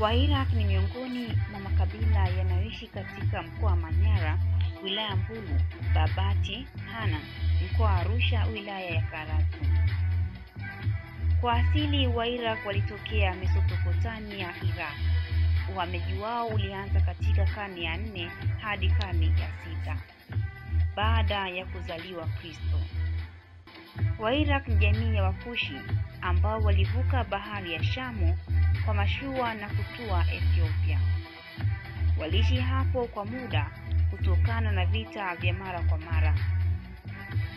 Wairaq ni miongoni mwa makabila yanayoishi katika mkoa wa Manyara, wilaya Mbulu, Babati, Hana mkoa wa Arusha, wilaya ya Karatu. Kwa asili Wairaq walitokea Mesopotamia, Iraq. Uhamaji wao ulianza katika karne ya nne hadi karne ya sita baada ya kuzaliwa Kristo. Wairaq ni jamii ya Wakushi ambao walivuka bahari ya Shamu kwa mashua na kutua Ethiopia. Waliishi hapo kwa muda kutokana na vita vya mara kwa mara.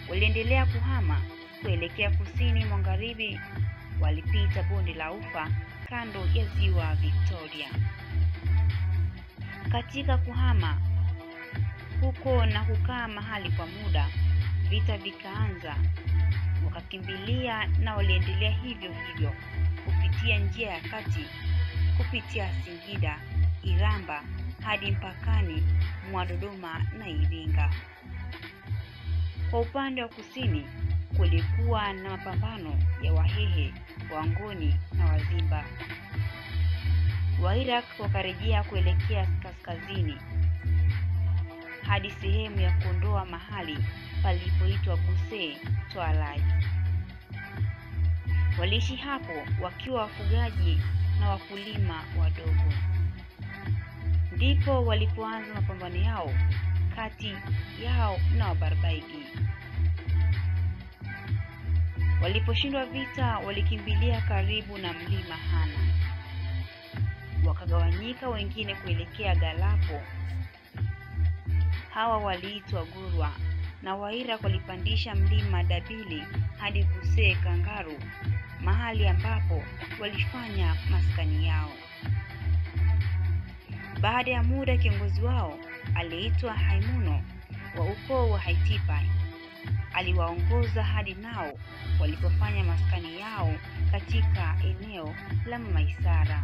Waliendelea kuhama kuelekea kusini magharibi, walipita bonde la Ufa kando ya ziwa Victoria. Katika kuhama huko na kukaa mahali kwa muda, vita vikaanza, wakakimbilia na waliendelea hivyo hivyo kupitia njia ya kati, kupitia Singida, Iramba hadi mpakani mwa Dodoma na Iringa. Kwa upande wa kusini kulikuwa na mapambano ya Wahehe, Wangoni na Wazimba. Wairaq wakarejea kuelekea kaskazini hadi sehemu ya kuondoa mahali palipoitwa Busee Twalai. Waliishi hapo wakiwa wafugaji na wakulima wadogo. Ndipo walipoanza mapambano yao kati yao na Wabarbaigi. Waliposhindwa vita, walikimbilia karibu na mlima Hana, wakagawanyika, wengine kuelekea Galapo. Hawa waliitwa Gurwa na Wairaq walipandisha mlima Dabili hadi kusee Kangaru, mahali ambapo walifanya maskani yao. Baada ya muda, kiongozi wao aliitwa Haimuno wa ukoo wa Haitipai aliwaongoza hadi nao walipofanya maskani yao katika eneo la Maisara.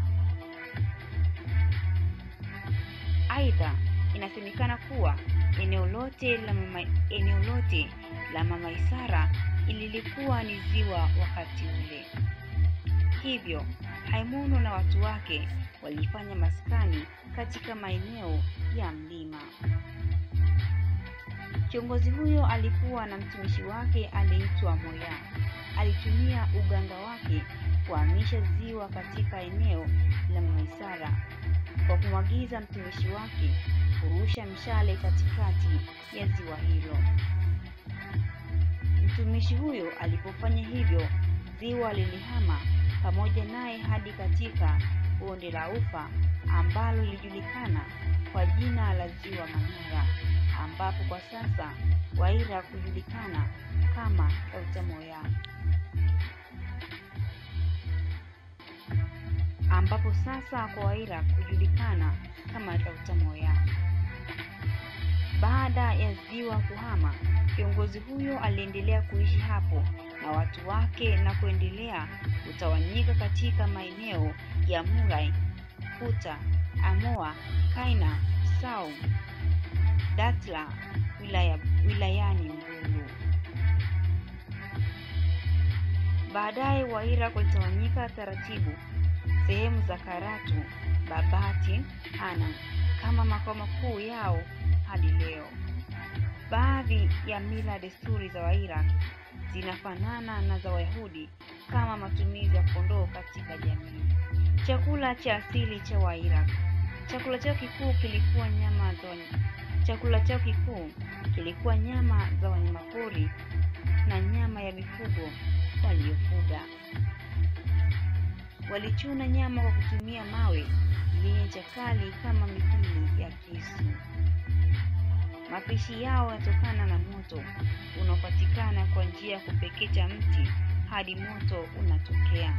Aidha, inasemekana kuwa eneo lote la mama, eneo lote la Mamaisara ililikuwa ni ziwa wakati ule. Hivyo Haimuno na watu wake walifanya maskani katika maeneo ya mlima. Kiongozi huyo alikuwa na mtumishi wake aliyeitwa Moya. Alitumia uganga wake kuhamisha ziwa katika eneo la Mamaisara kwa kumwagiza mtumishi wake kurusha mshale katikati ya ziwa hilo. Mtumishi huyo alipofanya hivyo, ziwa lilihama pamoja naye hadi katika bonde la Ufa ambalo lilijulikana kwa jina la Ziwa Manyara, ambapo kwa sasa Waira kujulikana kama Eltamoya, ambapo sasa kwa Waira kujulikana kama Eltamoya. Baada ya ziwa kuhama, kiongozi huyo aliendelea kuishi hapo na watu wake na kuendelea kutawanyika katika maeneo ya Murai, Kuta, Amoa, Kaina, Sau, Datla wilaya, wilayani Mbulu. Baadaye Waira walitawanyika taratibu sehemu za Karatu, Babati, hana kama makao makuu yao hadi leo. Baadhi ya mila desturi za Wairaq zinafanana na za Wayahudi kama matumizi ya kondoo katika jamii. Chakula cha asili cha Wairaq. Chakula chao kikuu kilikuwa nyama za chakula chao kikuu kilikuwa nyama za wanyamapori na nyama ya mifugo waliofuga. Walichuna nyama kwa kutumia mawe yenye ncha kali kama mipini. Mapishi yao yatokana na moto unaopatikana kwa njia ya kupekecha mti hadi moto unatokea.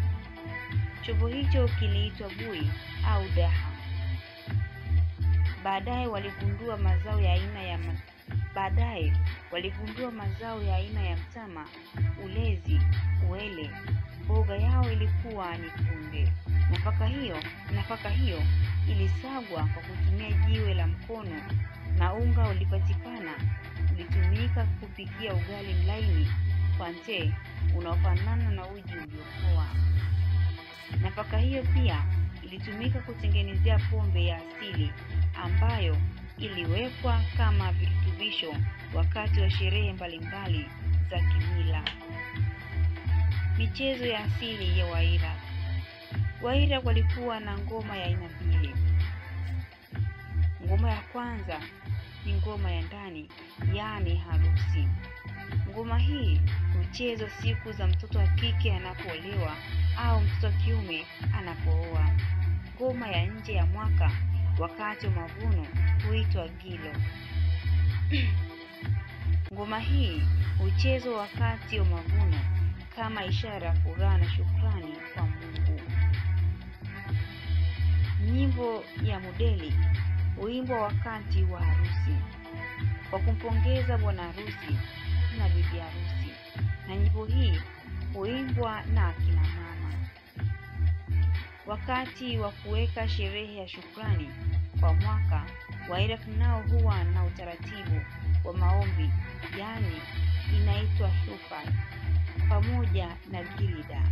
Chombo hicho kiliitwa bui au daha. Baadaye waligundua mazao ya aina ya ma... baadaye waligundua mazao ya aina ya mtama, ulezi, uele. Mboga yao ilikuwa ni kunde. Nafaka hiyo nafaka hiyo ilisagwa kwa kutumia jiwe la mkono na unga ulipatikana ulitumika kupikia ugali mlaini kwa nte unaofanana na uji uliopoa. Nafaka hiyo pia ilitumika kutengenezea pombe ya asili ambayo iliwekwa kama virutubisho wakati wa sherehe mbalimbali za kimila. Michezo ya asili ya Waira. Waira walikuwa na ngoma ya aina mbili. Ngoma ya kwanza ni ngoma ya ndani, yaani harusi. Ngoma hii huchezwa siku za mtoto wa kike anapoolewa au mtoto wa kiume anapooa. Ngoma ya nje ya mwaka wakati wa mavuno huitwa gilo. Ngoma hii huchezwa wakati wa mavuno kama ishara ya furaha na shukrani kwa Mungu. Nyimbo ya Mudeli huimbwa wakati wa harusi kwa kumpongeza bwana harusi na bibi harusi, na nyimbo hii huimbwa na akina mama wakati wa kuweka sherehe ya shukrani kwa mwaka. Wairaq nao huwa na utaratibu wa maombi, yaani inaitwa shufa pamoja na gilida.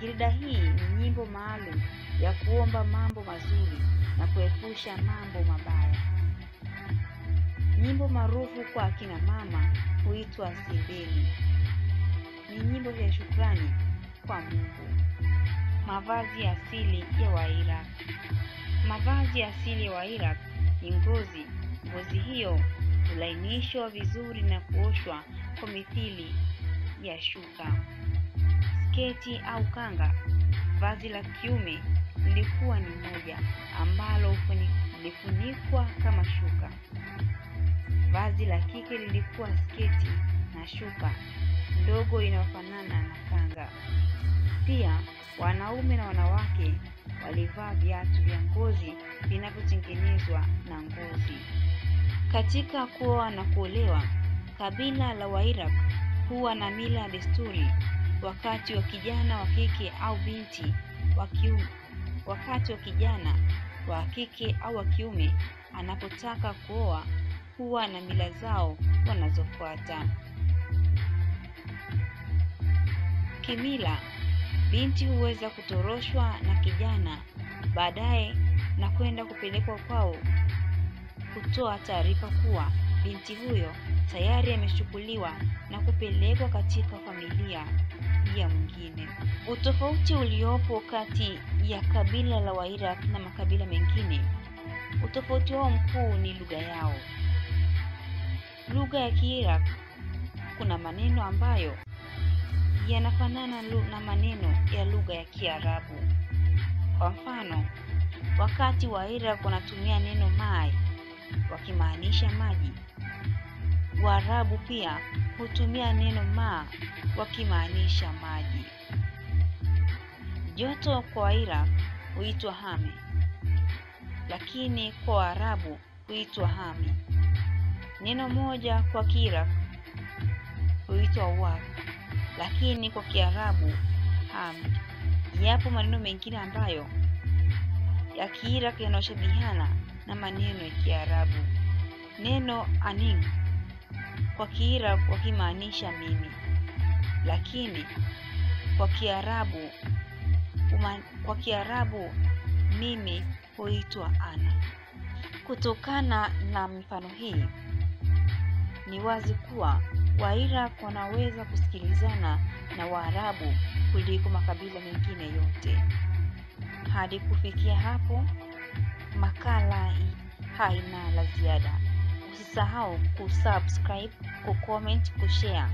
Gilida hii ni nyimbo maalum ya kuomba mambo mazuri na kuepusha mambo mabaya. Nyimbo maarufu kwa akina mama huitwa sibeli ni nyimbo ya shukrani kwa Mungu. Mavazi asili ya Wairaq. Mavazi asili ya Wairaq ni ngozi. Ngozi hiyo hulainishwa vizuri na kuoshwa kwa mithili ya shuka. Sketi au kanga. Vazi la kiume lilikuwa ni moja ambalo lilifunikwa kama shuka. Vazi la kike lilikuwa sketi na shuka ndogo inayofanana na kanga. Pia wanaume na wanawake walivaa viatu vya ngozi vinavyotengenezwa na ngozi. Katika kuoa na kuolewa, kabila la Wairaq huwa na mila desturi wakati wa kijana wa kike au binti wa kiume, wakati wa kijana wa kike au wa kiume anapotaka kuoa huwa na mila zao wanazofuata. Kimila, binti huweza kutoroshwa na kijana baadaye na kwenda kupelekwa kwao kutoa taarifa kuwa binti huyo tayari yamechukuliwa na kupelekwa katika familia ya mwingine. Utofauti uliopo kati ya kabila la Wairaq na makabila mengine, utofauti wao mkuu ni lugha yao. Lugha ya Kiiraq kuna maneno ambayo yanafanana na maneno ya lugha ya Kiarabu. Kwa mfano, wakati Wairaq wanatumia neno mai wakimaanisha maji, Waarabu pia hutumia neno ma wakimaanisha maji. Joto kwa Iraq huitwa hami, lakini kwa Waarabu huitwa hami. Neno moja kwa Kiiraq huitwa waq, lakini kwa Kiarabu hami. Yapo maneno mengine ambayo ya Kiiraq yanayoshabihiana na maneno ya Kiarabu. Neno aning kwa Kiira wakimaanisha mimi, lakini kwa Kiarabu kwa Kiarabu mimi huitwa ana. Kutokana na mifano hii ni wazi kuwa Wairaq wanaweza kusikilizana na Waarabu kuliko makabila mengine yote. Hadi kufikia hapo, makala haina la ziada. Usisahau kusubscribe, kucomment, kushare